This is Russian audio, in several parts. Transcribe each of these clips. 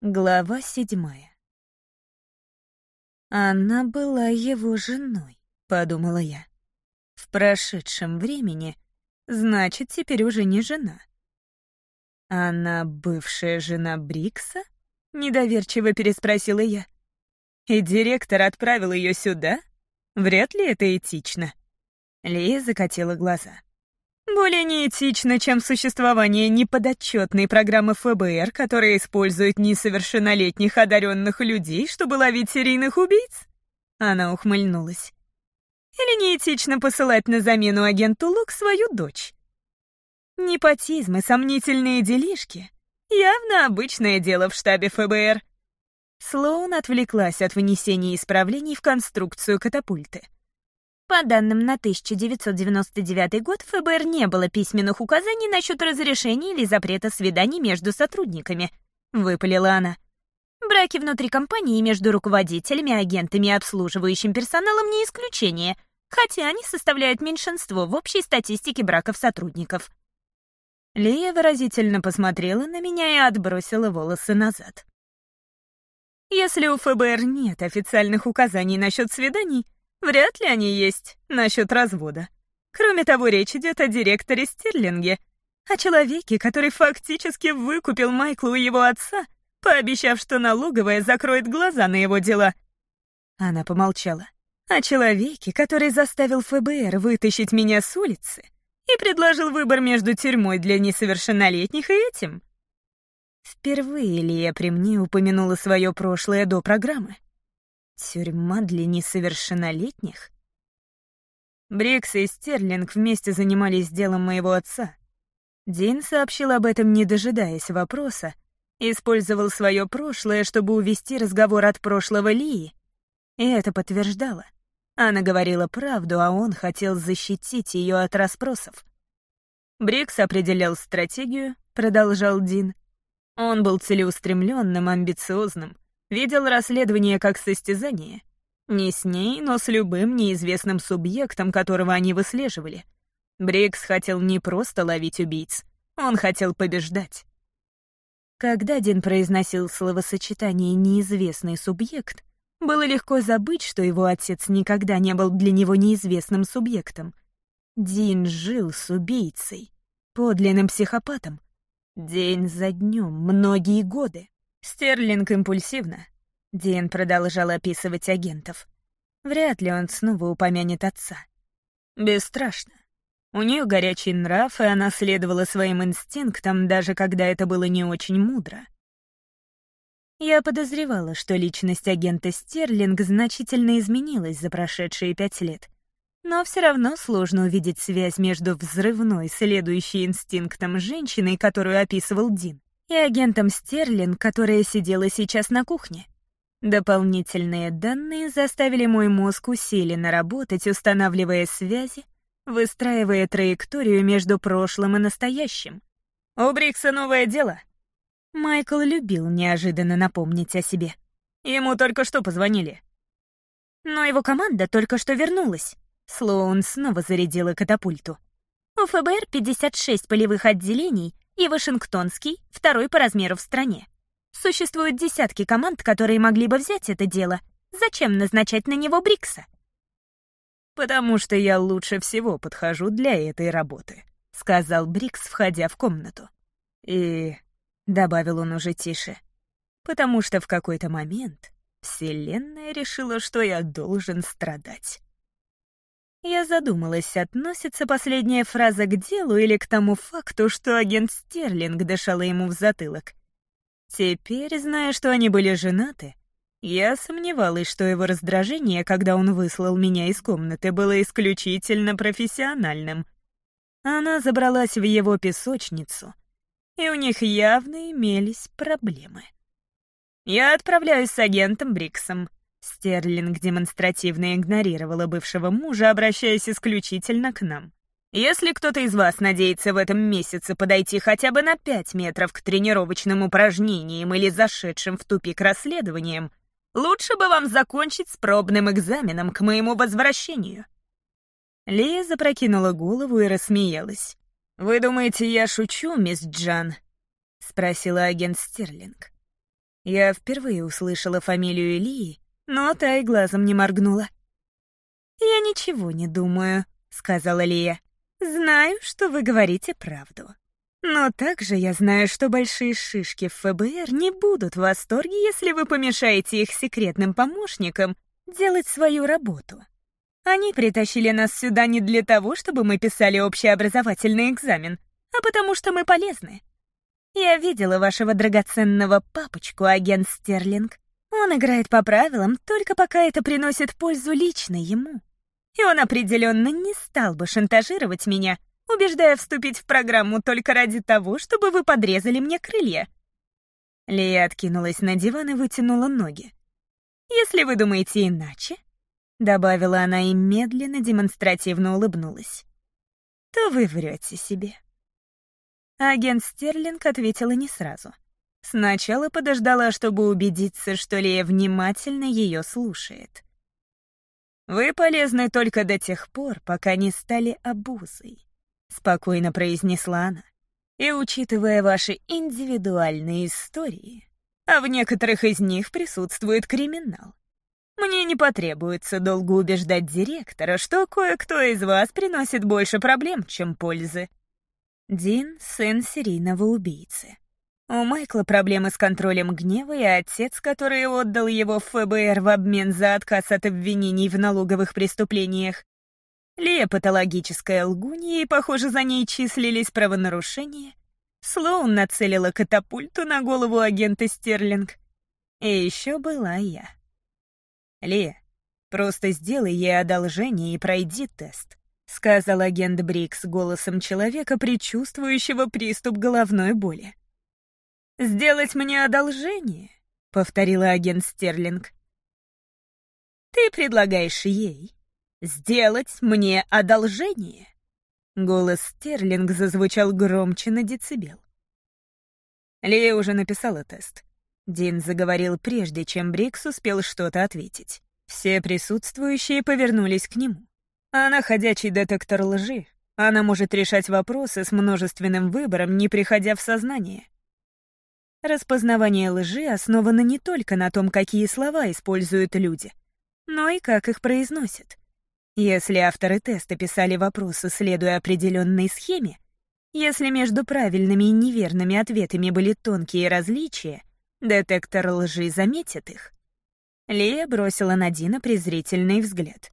Глава седьмая. «Она была его женой», — подумала я. «В прошедшем времени, значит, теперь уже не жена». «Она бывшая жена Брикса?» — недоверчиво переспросила я. «И директор отправил ее сюда? Вряд ли это этично». Лия закатила глаза. Более неэтично, чем существование неподотчетной программы ФБР, которая использует несовершеннолетних одаренных людей, чтобы ловить серийных убийц? Она ухмыльнулась. Или неэтично посылать на замену агенту Лук свою дочь? Непотизм и сомнительные делишки — явно обычное дело в штабе ФБР. Слоун отвлеклась от внесения исправлений в конструкцию катапульты — по данным на 1999 год, ФБР не было письменных указаний насчет разрешения или запрета свиданий между сотрудниками, — выпалила она. Браки внутри компании между руководителями, агентами и обслуживающим персоналом не исключение, хотя они составляют меньшинство в общей статистике браков сотрудников. Лия выразительно посмотрела на меня и отбросила волосы назад. Если у ФБР нет официальных указаний насчет свиданий, Вряд ли они есть насчет развода. Кроме того, речь идет о директоре Стерлинге, о человеке, который фактически выкупил Майкла у его отца, пообещав, что налоговая закроет глаза на его дела. Она помолчала. О человеке, который заставил ФБР вытащить меня с улицы и предложил выбор между тюрьмой для несовершеннолетних и этим. Впервые ли я при мне упомянула свое прошлое до программы? Тюрьма для несовершеннолетних? Брикс и Стерлинг вместе занимались делом моего отца. Дин сообщил об этом, не дожидаясь вопроса, использовал свое прошлое, чтобы увести разговор от прошлого Лии. И это подтверждало. Она говорила правду, а он хотел защитить ее от расспросов. Брикс определял стратегию, продолжал Дин. Он был целеустремленным, амбициозным — видел расследование как состязание. Не с ней, но с любым неизвестным субъектом, которого они выслеживали. Брикс хотел не просто ловить убийц, он хотел побеждать. Когда Дин произносил словосочетание «неизвестный субъект», было легко забыть, что его отец никогда не был для него неизвестным субъектом. Дин жил с убийцей, подлинным психопатом. День за днем, многие годы. Стерлинг импульсивно. Дин продолжал описывать агентов. Вряд ли он снова упомянет отца. Бесстрашно. У нее горячий нрав, и она следовала своим инстинктам, даже когда это было не очень мудро. Я подозревала, что личность агента Стерлинг значительно изменилась за прошедшие пять лет. Но все равно сложно увидеть связь между взрывной, следующей инстинктом женщиной, которую описывал Дин, и агентом Стерлинг, которая сидела сейчас на кухне. Дополнительные данные заставили мой мозг усиленно работать, устанавливая связи, выстраивая траекторию между прошлым и настоящим. «У Брикса новое дело». Майкл любил неожиданно напомнить о себе. Ему только что позвонили. Но его команда только что вернулась. Слоун снова зарядила катапульту. У ФБР 56 полевых отделений и Вашингтонский, второй по размеру в стране. Существуют десятки команд, которые могли бы взять это дело. Зачем назначать на него Брикса? «Потому что я лучше всего подхожу для этой работы», — сказал Брикс, входя в комнату. «И...» — добавил он уже тише. «Потому что в какой-то момент Вселенная решила, что я должен страдать». Я задумалась, относится последняя фраза к делу или к тому факту, что агент Стерлинг дышала ему в затылок. Теперь, зная, что они были женаты, я сомневалась, что его раздражение, когда он выслал меня из комнаты, было исключительно профессиональным. Она забралась в его песочницу, и у них явно имелись проблемы. «Я отправляюсь с агентом Бриксом», Стерлинг демонстративно игнорировала бывшего мужа, обращаясь исключительно к нам. «Если кто-то из вас надеется в этом месяце подойти хотя бы на пять метров к тренировочным упражнениям или зашедшим в тупик расследованиям, лучше бы вам закончить с пробным экзаменом к моему возвращению». Лея запрокинула голову и рассмеялась. «Вы думаете, я шучу, мисс Джан?» — спросила агент Стерлинг. Я впервые услышала фамилию Лии, но та и глазом не моргнула. «Я ничего не думаю», — сказала Лия. «Знаю, что вы говорите правду. Но также я знаю, что большие шишки в ФБР не будут в восторге, если вы помешаете их секретным помощникам делать свою работу. Они притащили нас сюда не для того, чтобы мы писали общеобразовательный экзамен, а потому что мы полезны. Я видела вашего драгоценного папочку, агент Стерлинг. Он играет по правилам, только пока это приносит пользу лично ему. И он определенно не стал бы шантажировать меня, убеждая вступить в программу только ради того, чтобы вы подрезали мне крылья. Лия откинулась на диван и вытянула ноги. «Если вы думаете иначе», — добавила она и медленно, демонстративно улыбнулась, «то вы врете себе». Агент Стерлинг ответила не сразу. Сначала подождала, чтобы убедиться, что Лия внимательно ее слушает. «Вы полезны только до тех пор, пока не стали обузой», — спокойно произнесла она. «И учитывая ваши индивидуальные истории, а в некоторых из них присутствует криминал, мне не потребуется долго убеждать директора, что кое-кто из вас приносит больше проблем, чем пользы. Дин — сын серийного убийцы. У Майкла проблемы с контролем гнева, и отец, который отдал его в ФБР в обмен за отказ от обвинений в налоговых преступлениях, Лия патологическая лгунья, и, похоже, за ней числились правонарушения. Слоун нацелила катапульту на голову агента Стерлинг. И еще была я. «Лия, просто сделай ей одолжение и пройди тест», — сказал агент Брикс голосом человека, предчувствующего приступ головной боли. «Сделать мне одолжение?» — повторила агент Стерлинг. «Ты предлагаешь ей сделать мне одолжение?» Голос Стерлинг зазвучал громче на децибел. Лея уже написала тест. Дин заговорил прежде, чем Брикс успел что-то ответить. Все присутствующие повернулись к нему. Она ходячий детектор лжи. Она может решать вопросы с множественным выбором, не приходя в сознание. Распознавание лжи основано не только на том, какие слова используют люди, но и как их произносят. Если авторы теста писали вопросы, следуя определенной схеме, если между правильными и неверными ответами были тонкие различия, детектор лжи заметит их. Лия бросила на Дина презрительный взгляд.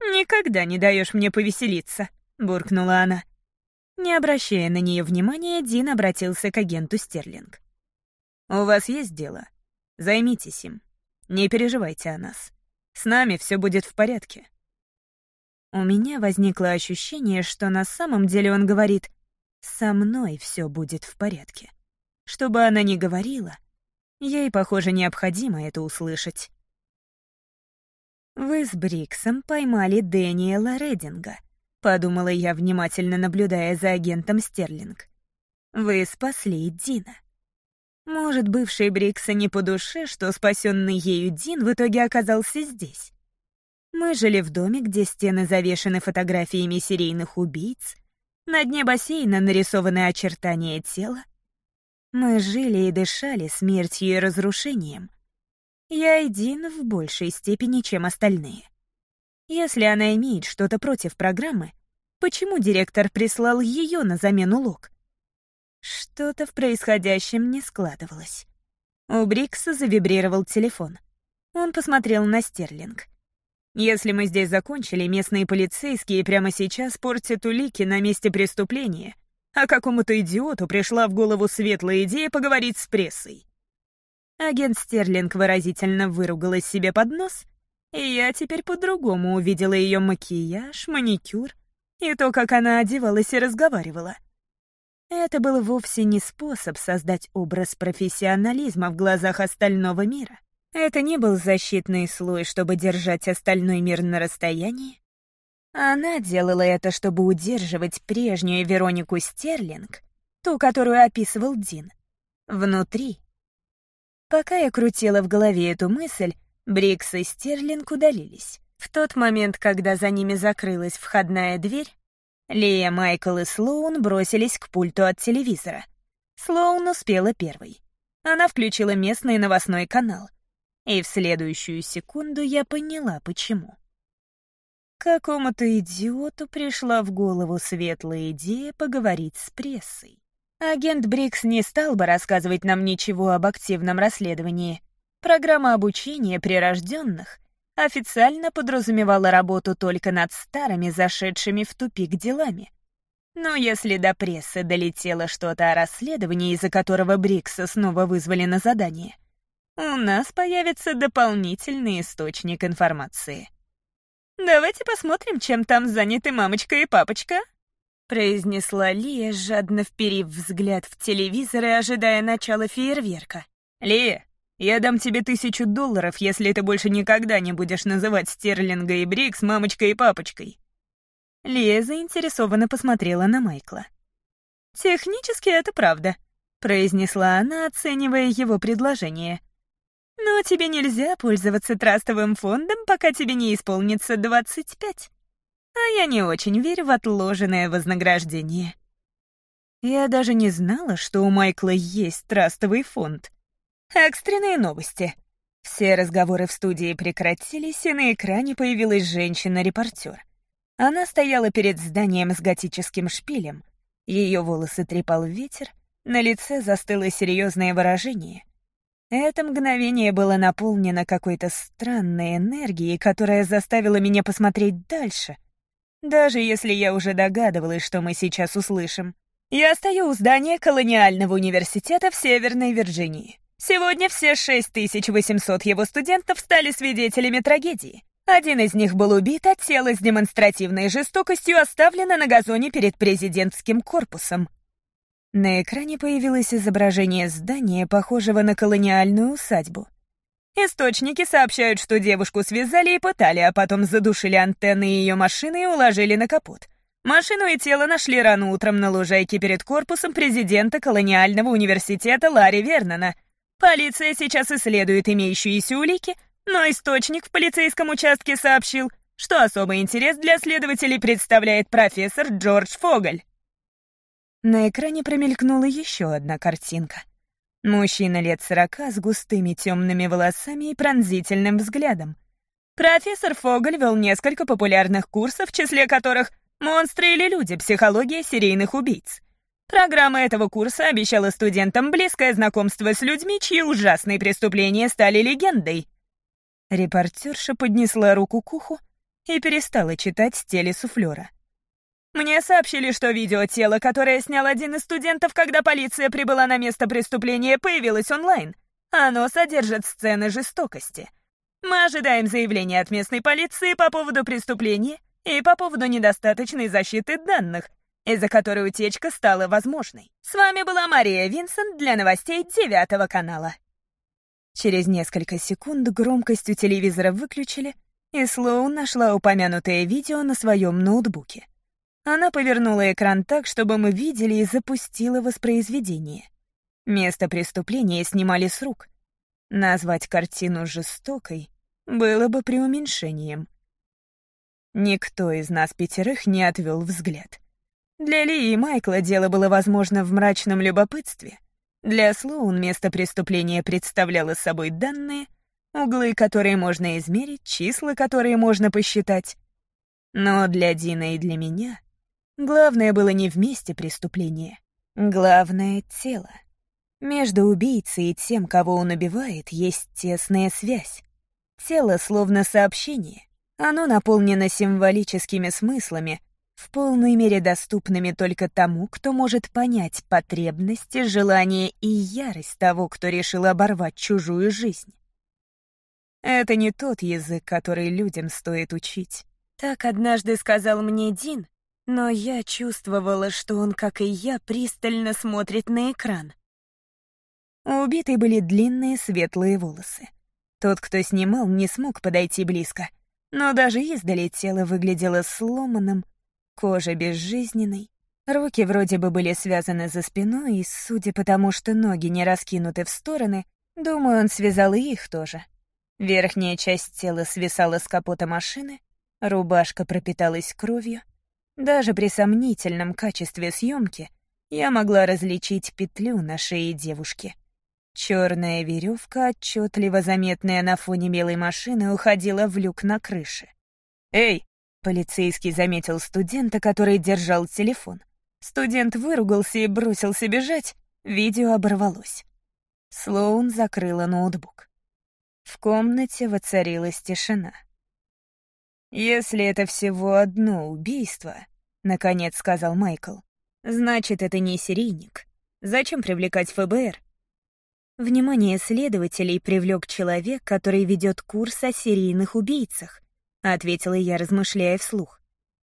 «Никогда не даешь мне повеселиться», — буркнула она. Не обращая на нее внимания, Дин обратился к агенту Стерлинг. «У вас есть дело? Займитесь им. Не переживайте о нас. С нами все будет в порядке». У меня возникло ощущение, что на самом деле он говорит «со мной все будет в порядке». Что бы она ни говорила, ей, похоже, необходимо это услышать. «Вы с Бриксом поймали Дэниела Рединга», — подумала я, внимательно наблюдая за агентом Стерлинг. «Вы спасли Дина». Может, бывший Брикса не по душе, что спасенный ею Дин в итоге оказался здесь. Мы жили в доме, где стены завешены фотографиями серийных убийц, на дне бассейна нарисованы очертания тела. Мы жили и дышали смертью и разрушением. Я один в большей степени, чем остальные. Если она имеет что-то против программы, почему директор прислал ее на замену Лок? Что-то в происходящем не складывалось. У Брикса завибрировал телефон. Он посмотрел на Стерлинг. Если мы здесь закончили, местные полицейские прямо сейчас портят улики на месте преступления, а какому-то идиоту пришла в голову светлая идея поговорить с прессой. Агент Стерлинг выразительно выругалась себе под нос, и я теперь по-другому увидела ее макияж, маникюр и то, как она одевалась и разговаривала. Это был вовсе не способ создать образ профессионализма в глазах остального мира. Это не был защитный слой, чтобы держать остальной мир на расстоянии. Она делала это, чтобы удерживать прежнюю Веронику Стерлинг, ту, которую описывал Дин, внутри. Пока я крутила в голове эту мысль, Брикс и Стерлинг удалились. В тот момент, когда за ними закрылась входная дверь, Лия, Майкл и Слоун бросились к пульту от телевизора. Слоун успела первой. она включила местный новостной канал. И в следующую секунду я поняла, почему. Какому-то идиоту пришла в голову светлая идея поговорить с прессой. Агент Брикс не стал бы рассказывать нам ничего об активном расследовании. Программа обучения прирожденных официально подразумевала работу только над старыми, зашедшими в тупик делами. Но если до прессы долетело что-то о расследовании, из-за которого Брикса снова вызвали на задание, у нас появится дополнительный источник информации. «Давайте посмотрим, чем там заняты мамочка и папочка», произнесла Лия, жадно вперив взгляд в телевизор и ожидая начала фейерверка. «Лия, я дам тебе тысячу долларов, если ты больше никогда не будешь называть Стерлинга и Брикс мамочкой и папочкой». Лия заинтересованно посмотрела на Майкла. «Технически это правда», — произнесла она, оценивая его предложение. Но тебе нельзя пользоваться трастовым фондом, пока тебе не исполнится 25. А я не очень верю в отложенное вознаграждение. Я даже не знала, что у Майкла есть трастовый фонд. Экстренные новости. Все разговоры в студии прекратились, и на экране появилась женщина-репортер. Она стояла перед зданием с готическим шпилем. Ее волосы трепал ветер, на лице застыло серьезное выражение. Это мгновение было наполнено какой-то странной энергией, которая заставила меня посмотреть дальше. Даже если я уже догадывалась, что мы сейчас услышим. Я стою у здания колониального университета в Северной Вирджинии. Сегодня все 6800 его студентов стали свидетелями трагедии. Один из них был убит, а тело с демонстративной жестокостью оставлено на газоне перед президентским корпусом. На экране появилось изображение здания, похожего на колониальную усадьбу. Источники сообщают, что девушку связали и пытали, а потом задушили антенны ее машины и уложили на капот. Машину и тело нашли рано утром на лужайке перед корпусом президента колониального университета Ларри Вернона. Полиция сейчас исследует имеющиеся улики, но источник в полицейском участке сообщил, что особый интерес для следователей представляет профессор Джордж Фоголь. На экране промелькнула еще одна картинка. Мужчина лет сорока с густыми темными волосами и пронзительным взглядом. Профессор Фоголь вел несколько популярных курсов, в числе которых «Монстры или люди. Психология серийных убийц». Программа этого курса обещала студентам близкое знакомство с людьми, чьи ужасные преступления стали легендой. Репортерша поднесла руку к уху и перестала читать телесуфлера. Мне сообщили, что видео тела, которое снял один из студентов, когда полиция прибыла на место преступления, появилось онлайн. Оно содержит сцены жестокости. Мы ожидаем заявления от местной полиции по поводу преступления и по поводу недостаточной защиты данных, из-за которой утечка стала возможной. С вами была Мария Винсент для новостей девятого канала. Через несколько секунд громкость у телевизора выключили, и Слоун нашла упомянутое видео на своем ноутбуке. Она повернула экран так, чтобы мы видели и запустила воспроизведение. Место преступления снимали с рук. Назвать картину жестокой было бы преуменьшением. Никто из нас пятерых не отвел взгляд. Для Ли и Майкла дело было возможно в мрачном любопытстве. Для Слоун место преступления представляло собой данные, углы, которые можно измерить, числа, которые можно посчитать. Но для Дина и для меня Главное было не в месте преступления. Главное — тело. Между убийцей и тем, кого он убивает, есть тесная связь. Тело словно сообщение. Оно наполнено символическими смыслами, в полной мере доступными только тому, кто может понять потребности, желания и ярость того, кто решил оборвать чужую жизнь. Это не тот язык, который людям стоит учить. Так однажды сказал мне Дин, но я чувствовала, что он, как и я, пристально смотрит на экран. У убитой были длинные светлые волосы. Тот, кто снимал, не смог подойти близко, но даже издали тело выглядело сломанным, кожа безжизненной, руки вроде бы были связаны за спиной, и, судя по тому, что ноги не раскинуты в стороны, думаю, он связал и их тоже. Верхняя часть тела свисала с капота машины, рубашка пропиталась кровью, даже при сомнительном качестве съемки я могла различить петлю на шее девушки. Черная веревка, отчетливо заметная на фоне белой машины, уходила в люк на крыше. «Эй!» — полицейский заметил студента, который держал телефон. Студент выругался и бросился бежать. Видео оборвалось. Слоун закрыла ноутбук. В комнате воцарилась тишина. «Если это всего одно убийство», — наконец сказал Майкл, — «значит, это не серийник. Зачем привлекать ФБР?» Внимание следователей привлек человек, который ведет курс о серийных убийцах, ответила я, размышляя вслух.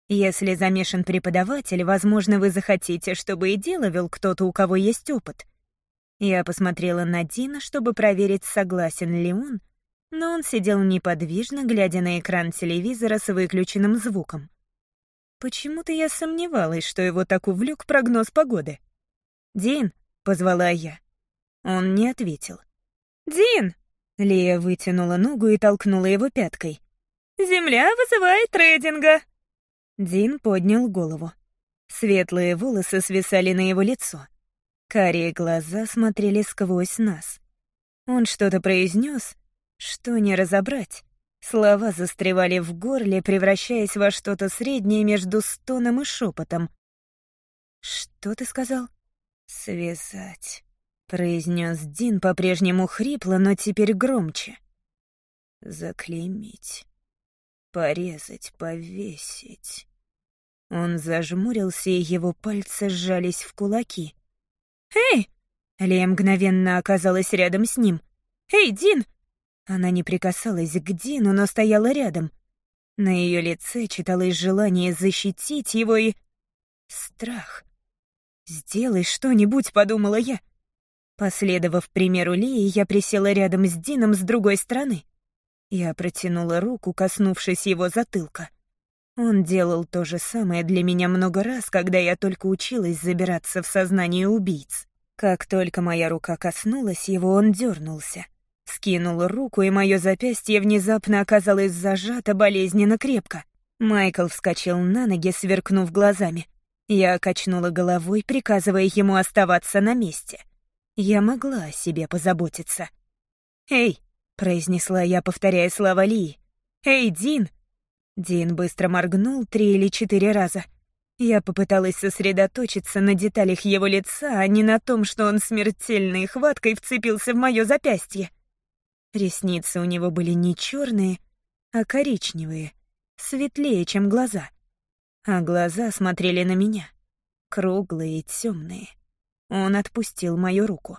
Если замешан преподаватель, возможно, вы захотите, чтобы и дело вел кто-то, у кого есть опыт. Я посмотрела на Дина, чтобы проверить, согласен ли он, но он сидел неподвижно, глядя на экран телевизора с выключенным звуком. Почему-то я сомневалась, что его так увлек прогноз погоды. «Дин», — позвала я. Он не ответил. «Дин!» — Лия вытянула ногу и толкнула его пяткой. «Земля вызывает трейдинга!» Дин поднял голову. Светлые волосы свисали на его лицо. Карие глаза смотрели сквозь нас. Он что-то произнес, что не разобрать. Слова застревали в горле, превращаясь во что-то среднее между стоном и шепотом. «Что ты сказал?» «Связать», — произнес Дин по-прежнему хрипло, но теперь громче. «Заклеймить, порезать, повесить». Он зажмурился, и его пальцы сжались в кулаки. «Эй!» — Лея мгновенно оказалась рядом с ним. «Эй, Дин, она не прикасалась к Дину, но стояла рядом. На ее лице читалось желание защитить его и... Страх. «Сделай что-нибудь», — подумала я. Последовав примеру Лии, я присела рядом с Дином с другой стороны. Я протянула руку, коснувшись его затылка. Он делал то же самое для меня много раз, когда я только училась забираться в сознание убийц. Как только моя рука коснулась его, он дернулся. Скинул руку, и мое запястье внезапно оказалось зажато болезненно крепко. Майкл вскочил на ноги, сверкнув глазами. Я качнула головой, приказывая ему оставаться на месте. Я могла о себе позаботиться. «Эй!» — произнесла я, повторяя слова Ли. «Эй, Дин!» Дин быстро моргнул три или четыре раза. Я попыталась сосредоточиться на деталях его лица, а не на том, что он смертельной хваткой вцепился в мое запястье. Ресницы у него были не черные, а коричневые, светлее, чем глаза. А глаза смотрели на меня, круглые и темные. Он отпустил мою руку.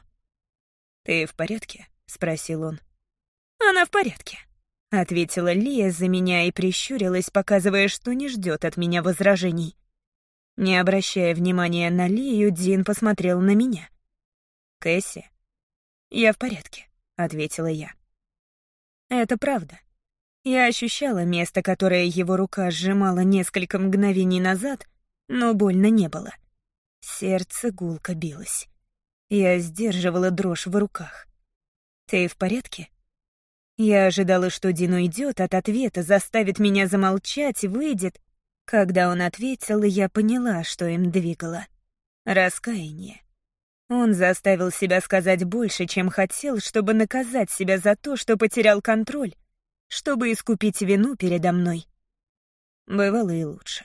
«Ты в порядке?» — спросил он. «Она в порядке», — ответила Лия за меня и прищурилась, показывая, что не ждет от меня возражений. Не обращая внимания на Лию, Дин посмотрел на меня. «Кэсси?» «Я в порядке», — ответила я. Это правда. Я ощущала место, которое его рука сжимала несколько мгновений назад, но больно не было. Сердце гулко билось. Я сдерживала дрожь в руках. «Ты в порядке?» Я ожидала, что Дин уйдет от ответа, заставит меня замолчать, выйдет. Когда он ответил, я поняла, что им двигало. Раскаяние. Он заставил себя сказать больше, чем хотел, чтобы наказать себя за то, что потерял контроль, чтобы искупить вину передо мной. Бывало и лучше.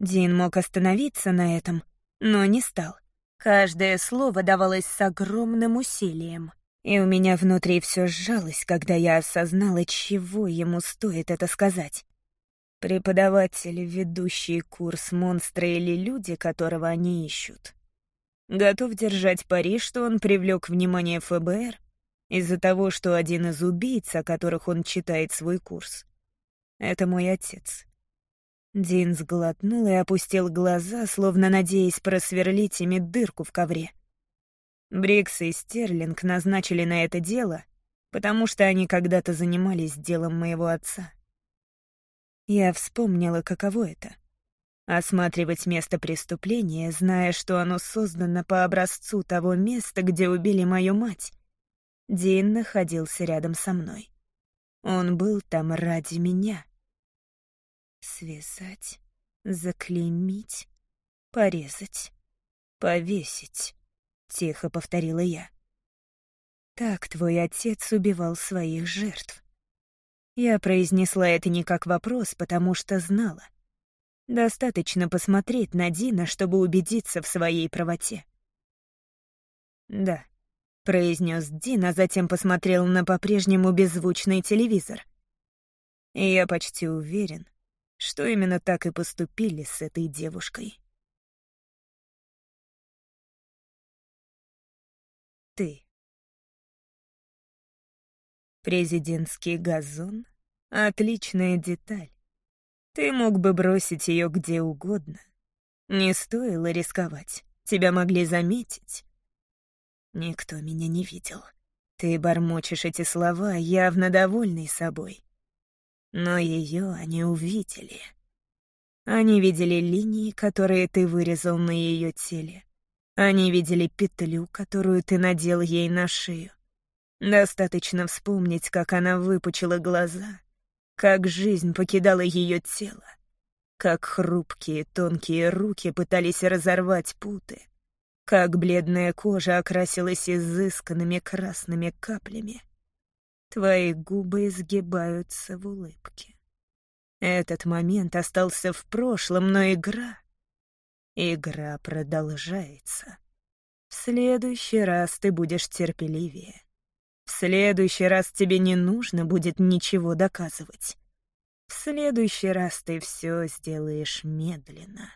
Дин мог остановиться на этом, но не стал. Каждое слово давалось с огромным усилием, и у меня внутри все сжалось, когда я осознала, чего ему стоит это сказать. Преподаватель, ведущий курс монстры или люди, которого они ищут. Готов держать пари, что он привлек внимание ФБР из-за того, что один из убийц, о которых он читает свой курс, — это мой отец. Дин сглотнул и опустил глаза, словно надеясь просверлить ими дырку в ковре. Брикс и Стерлинг назначили на это дело, потому что они когда-то занимались делом моего отца. Я вспомнила, каково это Осматривать место преступления, зная, что оно создано по образцу того места, где убили мою мать. Дин находился рядом со мной. Он был там ради меня. Связать, заклеймить, порезать, повесить, — тихо повторила я. Так твой отец убивал своих жертв. Я произнесла это не как вопрос, потому что знала. Достаточно посмотреть на Дина, чтобы убедиться в своей правоте. «Да», — произнес Дин, а затем посмотрел на по-прежнему беззвучный телевизор. И я почти уверен, что именно так и поступили с этой девушкой. Ты. Президентский газон — отличная деталь. Ты мог бы бросить ее где угодно. Не стоило рисковать, тебя могли заметить. Никто меня не видел. Ты бормочешь эти слова, явно довольный собой. Но ее они увидели. Они видели линии, которые ты вырезал на ее теле. Они видели петлю, которую ты надел ей на шею. Достаточно вспомнить, как она выпучила глаза, как жизнь покидала ее тело, как хрупкие тонкие руки пытались разорвать путы, как бледная кожа окрасилась изысканными красными каплями. Твои губы изгибаются в улыбке. Этот момент остался в прошлом, но игра... Игра продолжается. В следующий раз ты будешь терпеливее. В следующий раз тебе не нужно будет ничего доказывать. В следующий раз ты все сделаешь медленно.